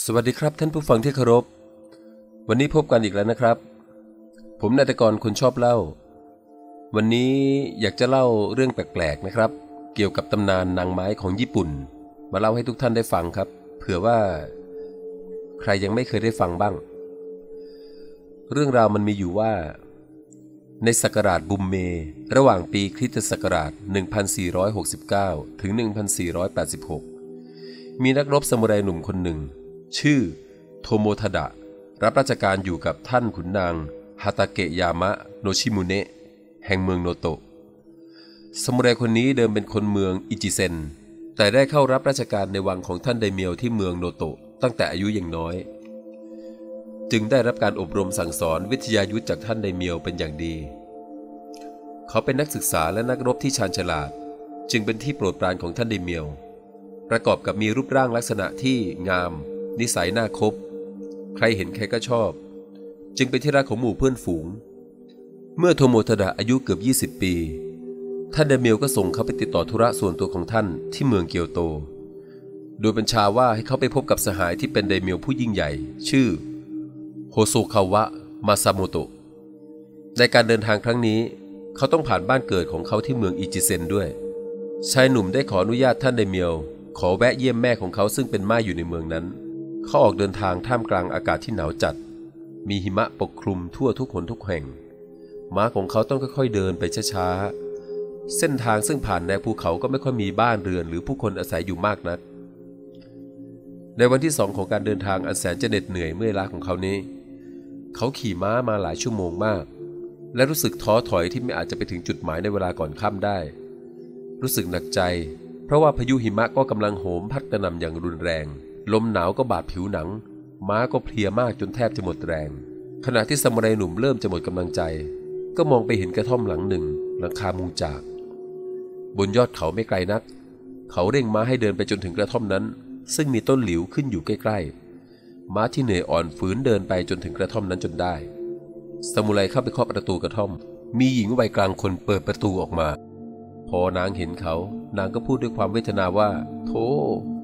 สวัสดีครับท่านผู้ฟังที่เคารพ วันนี้พบกันอีกแล้วนะครับ ผมนายตกรคนชอบเล่า วันนี้อยากจะเล่าเรื่องแปลกๆนะครับ เกี่ยวกับตำนานนางไม้ของญี่ปุ่น มาเล่าให้ทุกท่านได้ฟังครับ เผื่อว่า ใครยังไม่เคยได้ฟังบ้าง เรื่องราวมันมีอยู่ว่า ในศักราชบุมเม ระหว่างปีคริสตศักราช 1469 ถึง 1486 มีนักรบซามูไรหนุ่มคนหนึ่ง ชื่อ โทโมทาดะ รับราชการอยู่กับท่านขุนนางฮาตาเกะยามะโนชิมุเนะแห่งเมืองโนโตะซามูไรคนนี้เดิมเป็นคนเมืองอิจิเซน แต่ได้เข้ารับราชการในวังของท่านไดเมียวที่เมืองโนโตะตั้งแต่อายุยังน้อย จึงได้รับการอบรมสั่งสอนวิทยายุทธจากท่านไดเมียวเป็นอย่างดี เขาเป็นนักศึกษาและนักรบที่ชาญฉลาด จึงเป็นที่โปรดปรานของท่านไดเมียว ประกอบกับมีรูปร่างลักษณะที่งาม นิสัยน่าคบ ใครเห็นใครก็ชอบ จึงเป็นที่รักของหมู่เพื่อนฝูง เมื่อโทโมทดะอายุเกือบ 20 ปี ท่านไดเมียวก็ส่งเขาไปติดต่อธุระส่วนตัวของท่านที่เมืองเกียวโต โดยบัญชาว่าให้เขาไปพบกับสหายที่เป็นไดเมียวผู้ยิ่งใหญ่ ชื่อโฮโซคาวะมาซาโมโตะในการเดินทางครั้งนี้ เขาต้องผ่านบ้านเกิดของเขาที่เมืองอิจิเซนด้วย ชายหนุ่มได้ขออนุญาตท่านไดเมียว ขอแวะเยี่ยมแม่ของเขาซึ่งเป็นม่ายอยู่ในเมืองนั้น เขาออกเดินทางท่ามกลางอากาศที่หนาวจัด มีหิมะปกคลุมทั่วทุกหนทุกแห่ง ม้าของเขาต้องค่อยๆเดินไปช้าๆ เส้นทางซึ่งผ่านแนวภูเขาก็ไม่ค่อยมีบ้านเรือนหรือผู้คนอาศัยอยู่มากนัก ในวันที่สองของการเดินทางอันแสนจะเหน็ดเหนื่อยเมื่อยล้าของเขานี้ เขาขี่ม้ามาหลายชั่วโมงมาก และรู้สึกท้อถอยที่ไม่อาจจะไปถึงจุดหมายในเวลาก่อนค่ำได้ รู้สึกหนักใจ เพราะว่าพายุหิมะก็กำลังโหมพัดกระหน่ำอย่างรุนแรง ลมหนาวก็บาดผิวหนัง ม้าก็เพลียมากจนแทบจะหมดแรง ขณะที่สมุไรหนุ่มเริ่มจะหมดกำลังใจ ก็มองไปเห็นกระท่อมหลังหนึ่งหลังคามุงจาก บนยอดเขาไม่ไกลนัก เขาเร่งม้าให้เดินไปจนถึงกระท่อมนั้น ซึ่งมีต้นหลิวขึ้นอยู่ใกล้ๆ ม้าที่เหนื่อยอ่อนฝืนเดินไปจนถึงกระท่อมนั้นจนได้ สมุไรเข้าไปเคาะประตูกระท่อม มีหญิงวัยกลางคนเปิดประตูออกมา พอนางเห็นเขา นางก็พูดด้วยความเวทนาว่า โธ่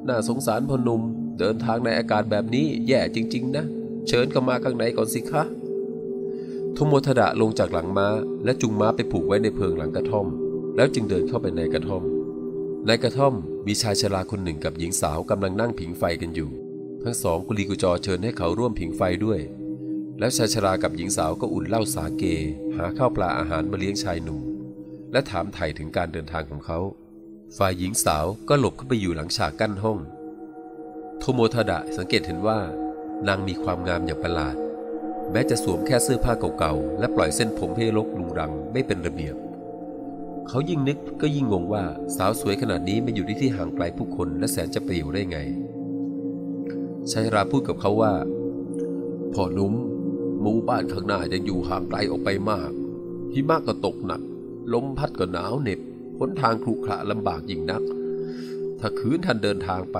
น่าสงสารพอนุ่ม เดินทางในอากาศแบบนี้แย่จริง ๆ นะ เชิญเข้ามาข้างในก่อนสิคะทุโมทดะลงจากหลังม้า และจุงม้าไปผูกไว้ในเพิงหลังกระท่อม แล้วจึงเดินเข้าไปในกระท่อม ในกระท่อมมีชายชราคนหนึ่งกับหญิงสาวกำลังนั่งผิงไฟกันอยู่ ทั้งสองกุลีกุจอเชิญให้เขาร่วมผิงไฟด้วย แล้วชายชรากับหญิงสาวก็อุ่นเหล้าสาเก หาข้าวปลาอาหารมาเลี้ยงชายหนุ่ม และถามไถ่ถึงการเดินทางของเขา ฝ่ายหญิงสาวก็หลบเข้าไปอยู่หลังฉากกั้นห้อง โทโมทาดะสังเกตเห็นว่านางมีความงามอย่างประหลาด แม้จะสวมแค่เสื้อผ้าเก่าๆ และปล่อยเส้นผมให้รกลุงรังไม่เป็นระเบียบ เขายิ่งนึกก็ยิ่งงงว่าสาวสวยขนาดนี้มาอยู่ที่ที่ห่างไกลผู้คนและแสนจะเปลี่ยวได้ไงชายราพูดกับเขาว่าพ่อนุ่มหมู่บ้านข้างหน้ายังอยู่ห่างไกลออกไปมากหิมะก็ตกหนัก ลมพัดก็หนาวเหน็บหนทางครุขระลำบากยิ่งนัก ถ้าคืนท่านเดินทางไป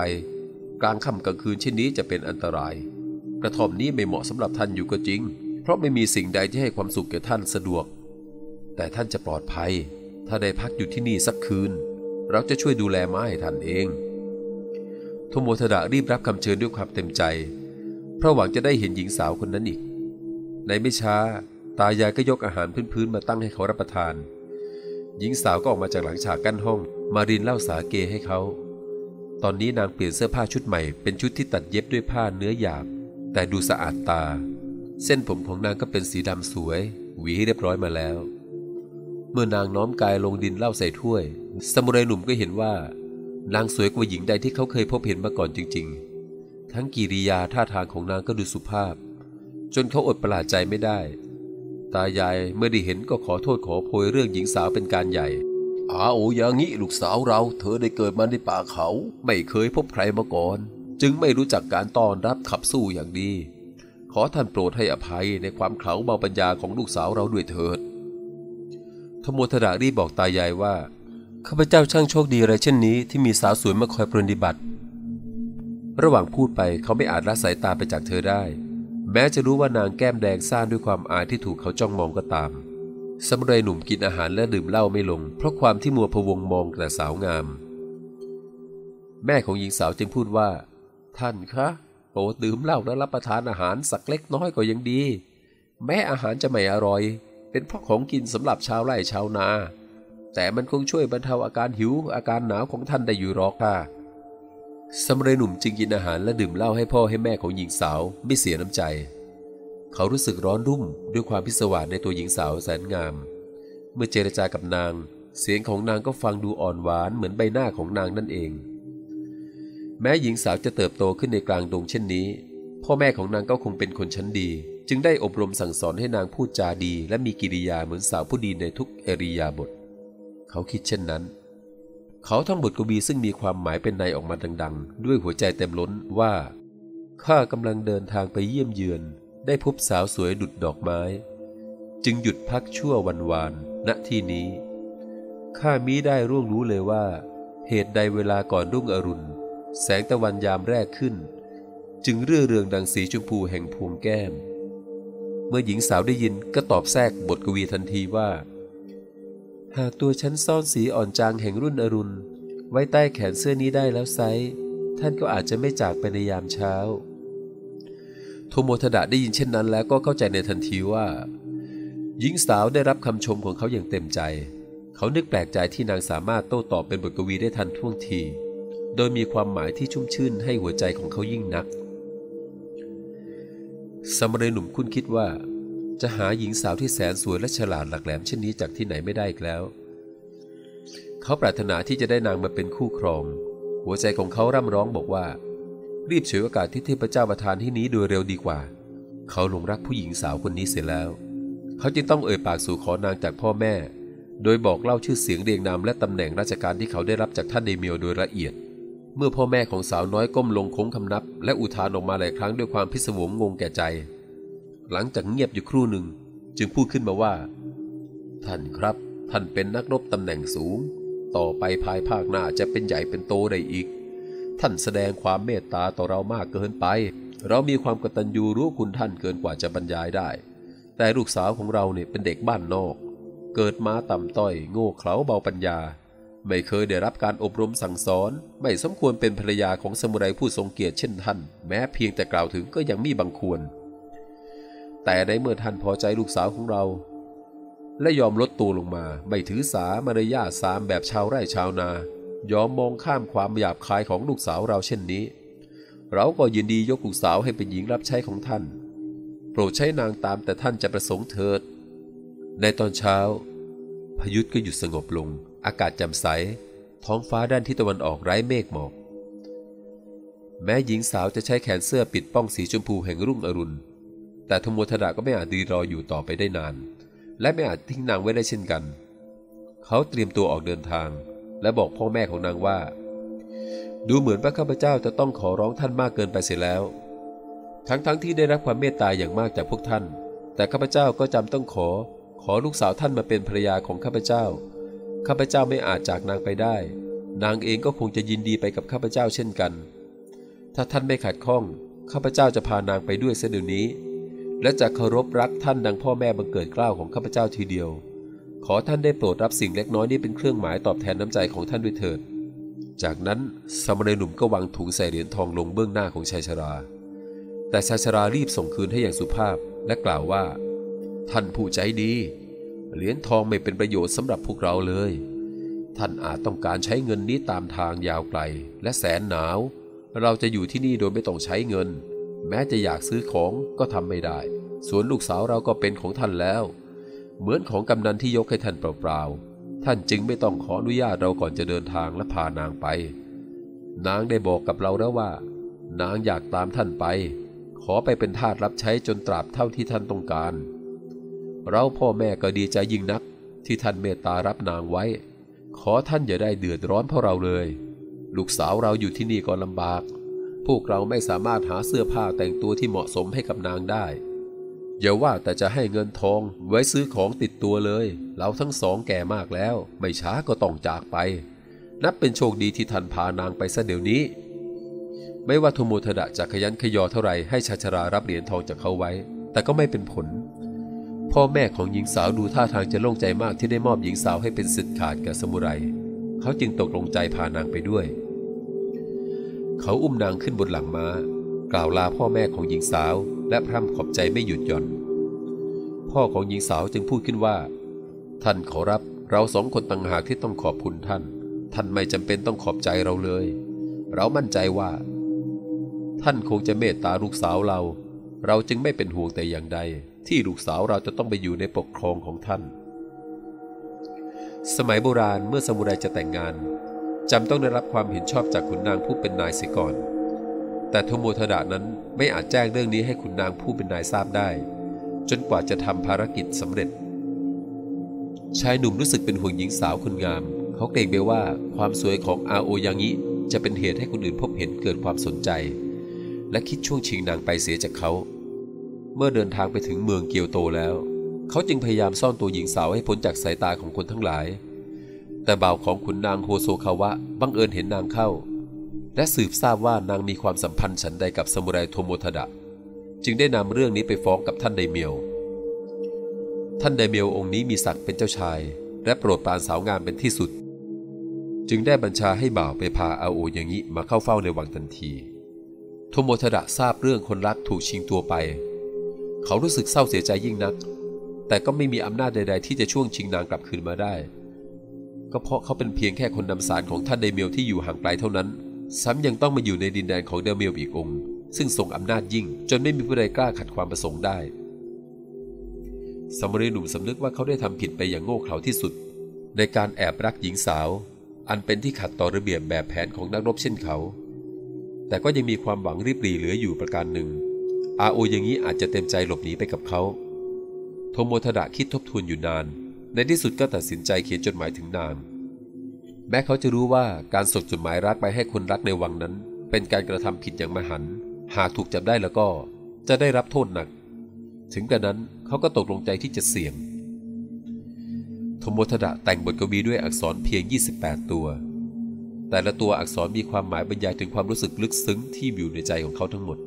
กลางค่ำกลางคืนเช่นนี้จะเป็นอันตราย กระท่อมนี้ไม่เหมาะสำหรับท่านอยู่ก็จริง เพราะไม่มีสิ่งใดที่ให้ความสุขแก่ท่านสะดวก แต่ท่านจะปลอดภัย ถ้าได้พักอยู่ที่นี่สักคืน เราจะช่วยดูแลม้าให้ท่านเองโทโมทดะรีบรับคำเชิญด้วยความเต็มใจ เพราะหวังจะได้เห็นหญิงสาวคนนั้นอีก ในไม่ช้า ตายายก็ยกอาหารพื้นๆมาตั้งให้เขารับประทาน หญิงสาวก็ออกมาจากหลังฉากกั้นห้อง มารินเหล้าสาเกให้เขา ตอนนี้นางเปลี่ยนเสื้อผ้าชุดใหม่เป็นชุดที่ตัดเย็บด้วยผ้าเนื้อหยาบ แต่ดูสะอาดตา เส้นผมของนางก็เป็นสีดำสวย หวีให้เรียบร้อยมาแล้ว เมื่อนางน้อมกายลงดินเล้าใส่ถ้วย สมุไรหนุ่มก็เห็นว่า นางสวยกว่าหญิงใดที่เขาเคยพบเห็นมาก่อนจริง ๆ ทั้งกิริยาท่าทางของนางก็ดูสุภาพ จนเขาอดประหลาดใจไม่ได้ ตายายเมื่อได้เห็นก็ขอโทษขอโพยเรื่องหญิงสาวเป็นการใหญ่ อาโออย่างนี้ลูกสาวเรา เธอได้เกิดมาในป่าเขา ไม่เคยพบใครมาก่อน จึงไม่รู้จักการต้อนรับขับสู้อย่างดี ขอท่านโปรดให้อภัยในความเขลาเบาปัญญาของลูกสาวเราด้วยเถิดธโมทดารีบบอกตายายว่าข้าพเจ้าช่างโชคดีอะไรเช่นนี้ที่มีสาวสวยมาคอยปรนนิบัติ ระหว่างพูดไปเขาไม่อาจละสายตาไปจากเธอได้ แม้จะรู้ว่านางแก้มแดงซ่านด้วยความอายที่ถูกเขาจ้องมองก็ตาม สมุไรหนุ่มกินอาหารและดื่มเหล้าไม่ลง เพราะความที่มัวพวงมองแต่สาวงาม แม่ของหญิงสาวจึงพูดว่า ท่านคะโปรดดื่มเหล้าและรับประทานอาหารสักเล็กน้อยก็ยังดี แม้อาหารจะไม่อร่อย เป็นเพราะของกินสำหรับชาวไร่ชาวนา แต่มันคงช่วยบรรเทาอาการหิวอาการหนาวของท่านได้อยู่หรอกค่ะสมเรหนุ่มจึงกินอาหารและดื่มเหล้าให้พ่อให้แม่ของหญิงสาวไม่เสียน้ำใจ เขารู้สึกร้อนรุ่มด้วยความพิศวาสในตัวหญิงสาวแสนงาม เมื่อเจรจากับนาง เสียงของนางก็ฟังดูอ่อนหวานเหมือนใบหน้าของนางนั่นเอง แม้หญิงสาวจะเติบโตขึ้นในกลางดงเช่นนี้ พ่อแม่ของนางก็คงเป็นคนชั้นดี จึงได้อบรมสั่งสอนให้นางพูดจาดี และมีกิริยาเหมือนสาวผู้ดีในทุกเอริยาบท เขาคิดเช่นนั้น เขาท่องบทกวีซึ่งมีความหมายเป็นในออกมาดัง ๆ ด้วยหัวใจเต็มล้นว่าข้ากำลังเดินทางไปเยี่ยมเยือน ได้พบสาวสวยดุดดอกไม้ จึงหยุดพักชั่ววันวานณที่นี้ข้ามิได้ร่วงรู้เลยว่า เหตุใดเวลาก่อนรุ่งอรุณ แสงตะวันยามแรกขึ้น จึงเรื่อเรืองดังสีชมพูแห่งพวงแก้ม เมื่อหญิงสาวได้ยินก็ตอบแทรกบทกวีทันทีว่า หากตัวฉันซ่อนสีอ่อนจางแห่งรุ่นอรุณ ไว้ใต้แขนเสื้อนี้ได้แล้วไซท่านก็อาจจะไม่จากไปในยามเช้า โทโมทดะได้ยินเช่นนั้นแล้วก็เข้าใจในทันทีว่า หญิงสาวได้รับคำชมของเขาอย่างเต็มใจ เขานึกแปลกใจที่นางสามารถโต้ตอบเป็นบทกวีได้ทันท่วงที โดยมีความหมายที่ชุ่มชื่นให้หัวใจของเขายิ่งนักสมเรหนุ่มคุ้นคิดว่า จะหาหญิงสาวที่แสนสวยและฉลาดหลักแหลมเช่นนี้จากที่ไหนไม่ได้อีกแล้ว เขาปรารถนาที่จะได้นางมาเป็นคู่ครอง หัวใจของเขาร่ำร้องบอกว่า รีบเฉวยโอกาสที่เทพเจ้าประทานที่นี้โดยเร็วดีกว่า เขาหลงรักผู้หญิงสาวคนนี้เสียแล้ว เขาจึงต้องเอ่ยปากสู่ขอนางจากพ่อแม่ โดยบอกเล่าชื่อเสียงเรียงนามและตำแหน่งราชการที่เขาได้รับจากท่านเดเมียวโดยละเอียด เมื่อพ่อแม่ของสาวน้อยก้มลงโค้งคำนับ และอุทานออกมาหลายครั้งด้วยความพิศวงงงแก่ใจ หลังจากเงียบอยู่ครู่หนึ่ง จึงพูดขึ้นมาว่า ท่านครับ ท่านเป็นนักรบตำแหน่งสูง ต่อไปภายภาคหน้าจะเป็นใหญ่เป็นโตได้อีก ท่านแสดงความเมตตาต่อเรามากเกินไป เรามีความกตัญญูรู้คุณท่านเกินกว่าจะบรรยายได้ แต่ลูกสาวของเราเนี่ยเป็นเด็กบ้านนอก เกิดมาต่ำต้อย โง่เขลาเบาปัญญา ไม่เคยได้รับการอบรมสั่งสอน ไม่สมควรเป็นภรรยาของสมุไรผู้ทรงเกียรติเช่นท่าน แม้เพียงแต่กล่าวถึงก็ยังมีบางควร แต่ในเมื่อท่านพอใจลูกสาวของเรา และยอมลดตัวลงมา ไม่ถือสามารยาสามแบบชาวไร่ชาวนา ยอมมองข้ามความหยาบคายของลูกสาวเราเช่นนี้ เราก็ยินดียกลูกสาวให้เป็นหญิงรับใช้ของท่าน โปรดใช้นางตามแต่ท่านจะประสงค์เถิด ในตอนเช้า พยุก็หยุดสงบลง อากาศแจ่มใส ท้องฟ้าด้านทิศตะวันออกไร้เมฆหมอก แม้หญิงสาวจะใช้แขนเสื้อปิดป้องสีชมพูแห่งรุ่งอรุณ แต่ธโมทดาก็ไม่อาจดีรออยู่ต่อไปได้นาน และไม่อาจทิ้งนางไว้ได้เช่นกัน เขาเตรียมตัวออกเดินทาง และบอกพ่อแม่ของนางว่า ดูเหมือนว่าข้าพเจ้าจะต้องขอร้องท่านมากเกินไปเสียแล้ว ทั้งๆทที่ได้รับความเมตตาอย่างมากจากพวกท่าน แต่ข้าพเจ้าก็จำต้องขอ ขอลูกสาวท่านมาเป็นภรรยาของข้าพเจ้า ข้าพเจ้าไม่อาจจากนางไปได้ นางเองก็คงจะยินดีไปกับข้าพเจ้าเช่นกัน ถ้าท่านไม่ขัดข้อง ข้าพเจ้าจะพานางไปด้วยเสียเดี๋ยวนี้ และจะเคารพรักท่านดังพ่อแม่บังเกิดเกล้าของข้าพเจ้าทีเดียว ขอท่านได้โปรดรับสิ่งเล็กน้อยนี้เป็นเครื่องหมายตอบแทนน้ำใจของท่านด้วยเถิด จากนั้นสมณหนุ่มก็วางถุงใส่เหรียญทองลงเบื้องหน้าของชายชรา แต่ชายชรารีบส่งคืนให้อย่างสุภาพและกล่าวว่า ท่านผู้ใจดี เหรียญทองไม่เป็นประโยชน์สำหรับพวกเราเลย ท่านอาจต้องการใช้เงินนี้ตามทางยาวไกลและแสนหนาว เราจะอยู่ที่นี่โดยไม่ต้องใช้เงิน แม้จะอยากซื้อของก็ทำไม่ได้ ส่วนลูกสาวเราก็เป็นของท่านแล้ว เหมือนของกำนันที่ยกให้ท่านเปล่าๆ ท่านจึงไม่ต้องขออนุญาตเราก่อนจะเดินทางและพานางไป นางได้บอกกับเราแล้วว่า นางอยากตามท่านไป ขอไปเป็นทาสรับใช้จนตราบเท่าที่ท่านต้องการ เราพ่อแม่ก็ดีใจยิ่งนักที่ท่านเมตตารับนางไว้ ขอท่านอย่าได้เดือดร้อนเพราะเราเลย ลูกสาวเราอยู่ที่นี่ก็ลำบาก พวกเราไม่สามารถหาเสื้อผ้าแต่งตัวที่เหมาะสมให้กับนางได้ อย่าว่าแต่จะให้เงินทองไว้ซื้อของติดตัวเลย เราทั้งสองแก่มากแล้ว ไม่ช้าก็ต้องจากไป นับเป็นโชคดีที่ท่านพานางไปซะเดี๋ยวนี้ ไม่ว่าโทโมทดะจะขยันขยอเท่าไหร่ให้ชาชรารับเหรียญทองจากเขาไว้ แต่ก็ไม่เป็นผล พ่อแม่ของหญิงสาวดูท่าทางจะโล่งใจมากที่ได้มอบหญิงสาวให้เป็นสิทธิ์ขาดกับสมุไรเขาจึงตกลงใจพานางไปด้วย เขาอุ้มนางขึ้นบนหลังม้า กล่าวลาพ่อแม่ของหญิงสาว และพร่ำขอบใจไม่หยุดหย่อน พ่อของหญิงสาวจึงพูดขึ้นว่า ท่านขอรับเราสองคนต่างหากที่ต้องขอบคุณท่าน ท่านไม่จำเป็นต้องขอบใจเราเลย เรามั่นใจว่า ท่านคงจะเมตตาลูกสาวเรา เราจึงไม่เป็นห่วงแต่อย่างใด ที่ลูกสาวเราจะต้องไปอยู่ในปกครองของท่าน สมัยโบราณเมื่อสมุไรจะแต่งงานจำต้องได้รับความเห็นชอบจากขุนนางผู้เป็นนายเสียก่อน แต่โทโมทดะนั้นไม่อาจแจ้งเรื่องนี้ให้ขุนนางผู้เป็นนายทราบได้ จนกว่าจะทำภารกิจสำเร็จ ชายหนุ่มรู้สึกเป็นห่วงหญิงสาวคนงาม เขาเกรงไปว่าความสวยของอาโอยังงิจะเป็นเหตุให้คนอื่นพบเห็นเกิดความสนใจ และคิดช่วงชิงนางไปเสียจากเขา เมื่อเดินทางไปถึงเมืองเกียวโตแล้ว เขาจึงพยายามซ่อนตัวหญิงสาวให้พ้นจากสายตาของคนทั้งหลาย แต่บ่าวของขุนนางโฮโซคาวะบังเอิญเห็นนางเข้า และสืบทราบว่านางมีความสัมพันธ์ฉันใดกับสมุไรโทโมทดะ จึงได้นำเรื่องนี้ไปฟ้องกับท่านไดเมียว ท่านไดเมียวองค์นี้มีศักดิ์เป็นเจ้าชาย และโปรดปรานสาวงามเป็นที่สุด จึงได้บัญชาให้บ่าวไปพาอาโอย่างนี้มาเข้าเฝ้าในวังทันที โทโมทดะทราบเรื่องคนรักถูกชิงตัวไป เขารู้สึกเศร้าเสียใจยิ่งนัก แต่ก็ไม่มีอำนาจใด ๆ ที่จะช่วงชิงนางกลับคืนมาได้ ก็เพราะเขาเป็นเพียงแค่คนนำสารของท่านไดเมียวที่อยู่ห่างไกลเท่านั้น ซ้ำยังต้องมาอยู่ในดินแดนของเดเมียวอีกองค์ ซึ่งทรงอำนาจยิ่งจนไม่มีผู้ใดกล้าขัดความประสงค์ได้สมรีหนุ่มสำนึกว่าเขาได้ทำผิดไปอย่างโง่เขลาที่สุด ในการแอบรักหญิงสาว อันเป็นที่ขัดต่อระเบียบแบบแผนของนักรบเช่นเขา แต่ก็ยังมีความหวังริบรีเหลืออยู่ประการหนึ่ง อาโออย่างนี้อาจจะเต็มใจหลบหนีไปกับเขาโทโมทดะคิดทบทวนอยู่นาน ในที่สุดก็ตัดสินใจเขียนจดหมายถึงนาง แม้เขาจะรู้ว่าการส่งจดหมายรักไปให้คนรักในวังนั้น เป็นการกระทำผิดอย่างมหันต์หากถูกจับได้แล้วก็จะได้รับโทษหนัก ถึงกระนั้นเขาก็ตกลงใจที่จะเสี่ยงโทโมทดะแต่งบทกวีด้วยอักษรเพียง 28 ตัว แต่ละตัวอักษรมีความหมายบรรยายถึงความรู้สึกลึกซึ้งที่อยู่ในใจของเขาทั้งหมด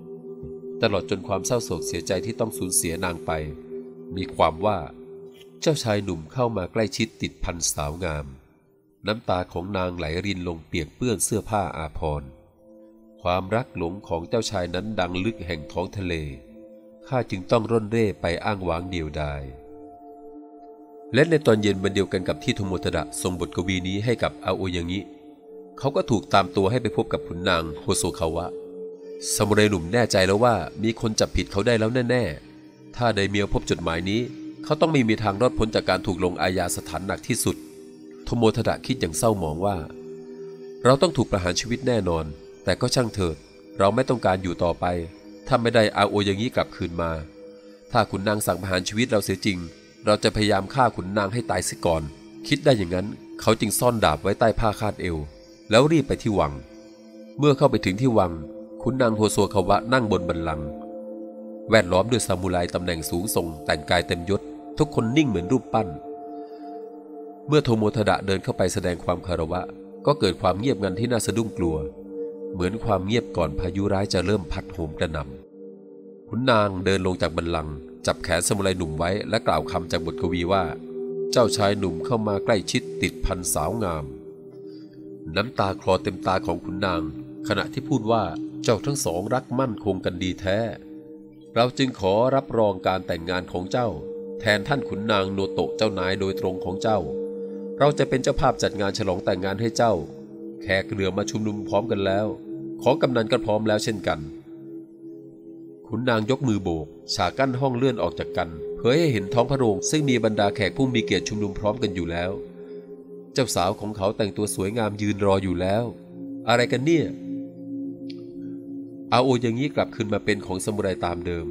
ตลอดจนความเศร้าโศกเสียใจที่ต้องสูญเสียนางไป มีความว่า เจ้าชายหนุ่มเข้ามาใกล้ชิดติดพันสาวงาม น้ำตาของนางไหลรินลงเปียกเปื้อนเสื้อผ้าอาภรณ์ ความรักหลงของเจ้าชายนั้นดังลึกแห่งท้องทะเลข้าจึงต้องร่นเร่ไปอ้างว้างเดียวดายและในตอนเย็นวันเดียวกันกับที่โทโมทดะส่งบทกวีนี้ให้กับอาโอยังงิเขาก็ถูกตามตัวให้ไปพบกับขุนนางโฮโซคาวะสมุไรหนุ่มแน่ใจแล้วว่ามีคนจับผิดเขาได้แล้วแน่ๆ ถ้าไดเมียวพบจดหมายนี้ เขาต้องไม่มีทางรอดพ้นจากการถูกลงอาญาสถานหนักที่สุด โทโมทดะคิดอย่างเศร้าหมองว่า เราต้องถูกประหารชีวิตแน่นอน แต่ก็ช่างเถิด เราไม่ต้องการอยู่ต่อไป ถ้าไม่ได้อาโออย่างนี้กลับคืนมา ถ้าขุนนางสั่งประหารชีวิตเราเสียจริง เราจะพยายามฆ่าขุนนางให้ตายเสียก่อน คิดได้อย่างนั้น เขาจึงซ่อนดาบไว้ใต้ผ้าคาดเอว แล้วรีบไปที่วัง เมื่อเข้าไปถึงที่วัง ขุนนางโฮโซคาวะนั่งบนบัลลัง แวดล้อมด้วยซามูไรตำแหน่งสูงส่งแต่งกายเต็มยศ ทุกคนนิ่งเหมือนรูปปั้น เมื่อโทโมทดะเดินเข้าไปแสดงความคารวะ ก็เกิดความเงียบงันที่น่าสะดุ้งกลัว เหมือนความเงียบก่อนพายุร้ายจะเริ่มพัดโหมกระหน่ำขุนนางเดินลงจากบัลลังจับแขนสมุไรหนุ่มไว้และกล่าวคำจากบทกวีว่า เจ้าชายหนุ่มเข้ามาใกล้ชิดติดพันสาวงาม น้ำตาคลอเต็มตาของขุนนาง ขณะที่พูดว่าเจ้าทั้งสองรักมั่นคงกันดีแท้ เราจึงขอรับรองการแต่งงานของเจ้า แทนท่านขุนนางโนโตะเจ้านายโดยตรงของเจ้า เราจะเป็นเจ้าภาพจัดงานฉลองแต่งงานให้เจ้า แขกเรือมาชุมนุมพร้อมกันแล้ว ของกำนันก็พร้อมแล้วเช่นกัน ขุนนางยกมือโบก ฉากกั้นห้องเลื่อนออกจากกัน เผยให้เห็นท้องพระโรงซึ่งมีบรรดาแขกผู้มีเกียรติชุมนุมพร้อมกันอยู่แล้ว เจ้าสาวของเขาแต่งตัวสวยงามยืนรออยู่แล้ว อะไรกันเนี่ยอาโอยังงี้กลับคืนมาเป็นของสมุไรตามเดิม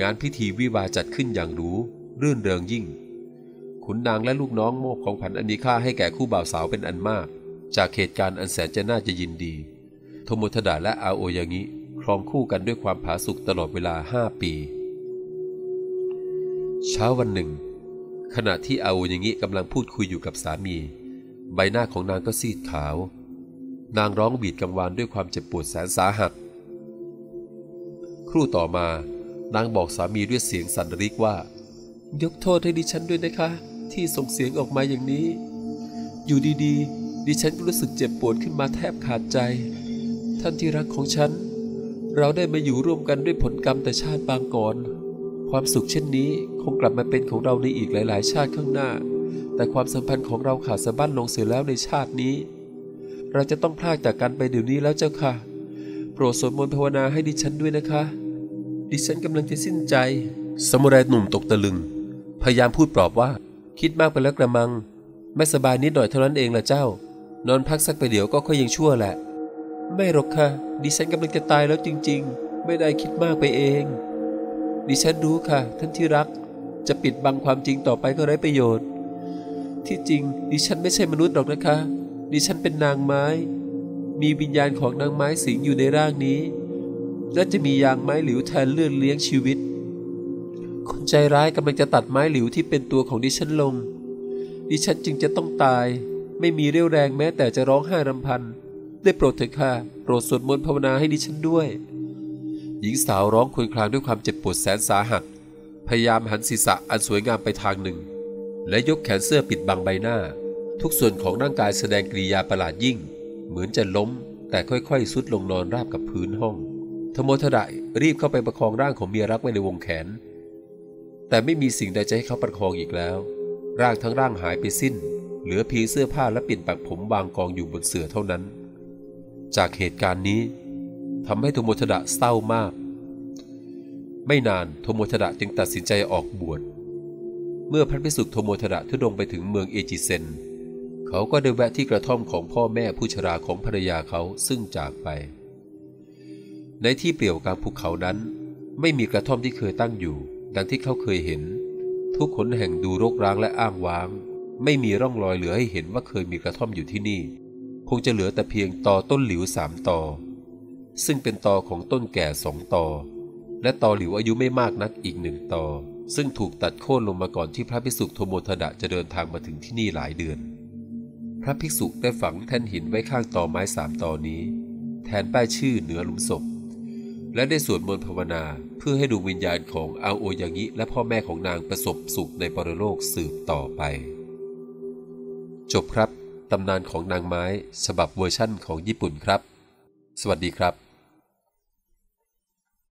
งานพิธีวิวาจัดขึ้นอย่างรู้ รื่นเริงยิ่ง ขุนนางและลูกน้องมอบของผันอันมีค่าให้แก่คู่บ่าวสาวเป็นอันมาก จากเหตุการณ์อันแสนจะน่าจะยินดี โทโมทดะและอาโอยังงี้ครองคู่กันด้วยความผาสุกตลอดเวลาห้าปี เช้าวันหนึ่ง ขณะที่อาโอยังงี้กำลังพูดคุยอยู่กับสามี ใบหน้าของนางก็ซีดขาว นางร้องบีดกังวานด้วยความเจ็บปวดแสนสาหัส ครู่ต่อมานางบอกสามีด้วยเสียงสั่นริกว่า ยกโทษให้ดิฉันด้วยนะคะ ที่ส่งเสียงออกมาอย่างนี้ อยู่ดีๆ ดิฉันก็รู้สึกเจ็บปวดขึ้นมาแทบขาดใจ ท่านที่รักของฉัน เราได้มาอยู่ร่วมกันด้วยผลกรรมแต่ชาติปางก่อน ความสุขเช่นนี้คงกลับมาเป็นของเราในอีกหลาย ๆ ชาติข้างหน้า แต่ความสัมพันธ์ของเราขาดสะบั้นลงเสียแล้วในชาตินี้ เราจะต้องพลากจากกันไปเดี๋ยวนี้แล้วเจ้าค่ะ โปรดสวดมนต์ภาวนาให้ดิฉันด้วยนะคะ ดิฉันกำลังจะสิ้นใจสมุไรหนุ่มตกตะลึง พยายามพูดปลอบว่า คิดมากไปแล้วกระมัง ไม่สบายนิดหน่อยเท่านั้นเองล่ะเจ้า นอนพักสักไปเดี๋ยวก็ค่อยยังชั่วแหละ ไม่หรอกค่ะ ดิฉันกำลังจะตายแล้วจริง ๆ ไม่ได้คิดมากไปเอง ดิฉันรู้ค่ะ ท่านที่รัก จะปิดบังความจริงต่อไปก็ไร้ประโยชน์ ที่จริง ดิฉันไม่ใช่มนุษย์หรอกนะคะ ดิฉันเป็นนางไม้ มีวิญญาณของนางไม้สิงอยู่ในร่างนี้ และจะมียางไม้หลิวแทนเลื่อดเลี้ยงชีวิต คนใจร้ายกำลังจะตัดไม้หลิวที่เป็นตัวของดิฉันลง ดิฉันจึงจะต้องตาย ไม่มีเรี่ยวแรงแม้แต่จะร้องไห้รำพัน ได้โปรดเถิดค่ะ โปรดสวดมนต์ภาวนาให้ดิฉันด้วย หญิงสาวร้องครวญครางด้วยความเจ็บปวดแสนสาหัส พยายามหันศีรษะอันสวยงามไปทางหนึ่ง และยกแขนเสื้อปิดบังใบหน้า ทุกส่วนของร่างกายแสดงกริยาประหลาดยิ่ง เหมือนจะล้ม แต่ค่อยๆ สุดลงนอนราบกับพื้นห้องธโมทดะรีบเข้าไปประคองร่างของเมียรักไว้ในวงแขน แต่ไม่มีสิ่งใดจะให้เขาประคองอีกแล้ว ร่างทั้งร่างหายไปสิ้น เหลือเพียงเสื้อผ้าและปิ่นปักผมวางกองอยู่บนเสื่อเท่านั้น จากเหตุการณ์นี้ทำให้โทโมทดะเศร้ามาก ไม่นานโทโมทดะจึงตัดสินใจออกบวช เมื่อพระพิสุทธิ์โทโมทดะทุดงไปถึงเมืองเอจิเซน เขาก็ได้แวะที่กระท่อมของพ่อแม่ผู้ชราของภรรยาเขาซึ่งจากไป ในที่เปลี่ยวกลางภูเขานั้น ไม่มีกระท่อมที่เคยตั้งอยู่ ดังที่เขาเคยเห็น ทุกคนแห่งดูรกร้างและอ้างว้าง ไม่มีร่องรอยเหลือให้เห็นว่าเคยมีกระท่อมอยู่ที่นี่ คงจะเหลือแต่เพียงตอต้นหลิวสามตอ ซึ่งเป็นตอของต้นแก่สองตอ และตอหลิวอายุไม่มากนักอีกหนึ่งตอ ซึ่งถูกตัดโค่นลงมาก่อนที่พระภิกษุโทโมทดะจะเดินทางมาถึงที่นี่หลายเดือน พระภิกษุได้ฝังแท่นหินไว้ข้างตอไม้สามตอนี้ แทนป้ายชื่อเหนือหลุมศพ และได้สวดมนต์ภาวนาเพื่อให้ดวงวิญญาณของอาโอยางิและพ่อแม่ของนางประสบสุขในปรโลกสืบต่อไป จบครับ ตำนานของนางไม้ ฉบับเวอร์ชั่นของญี่ปุ่นครับ สวัสดีครับ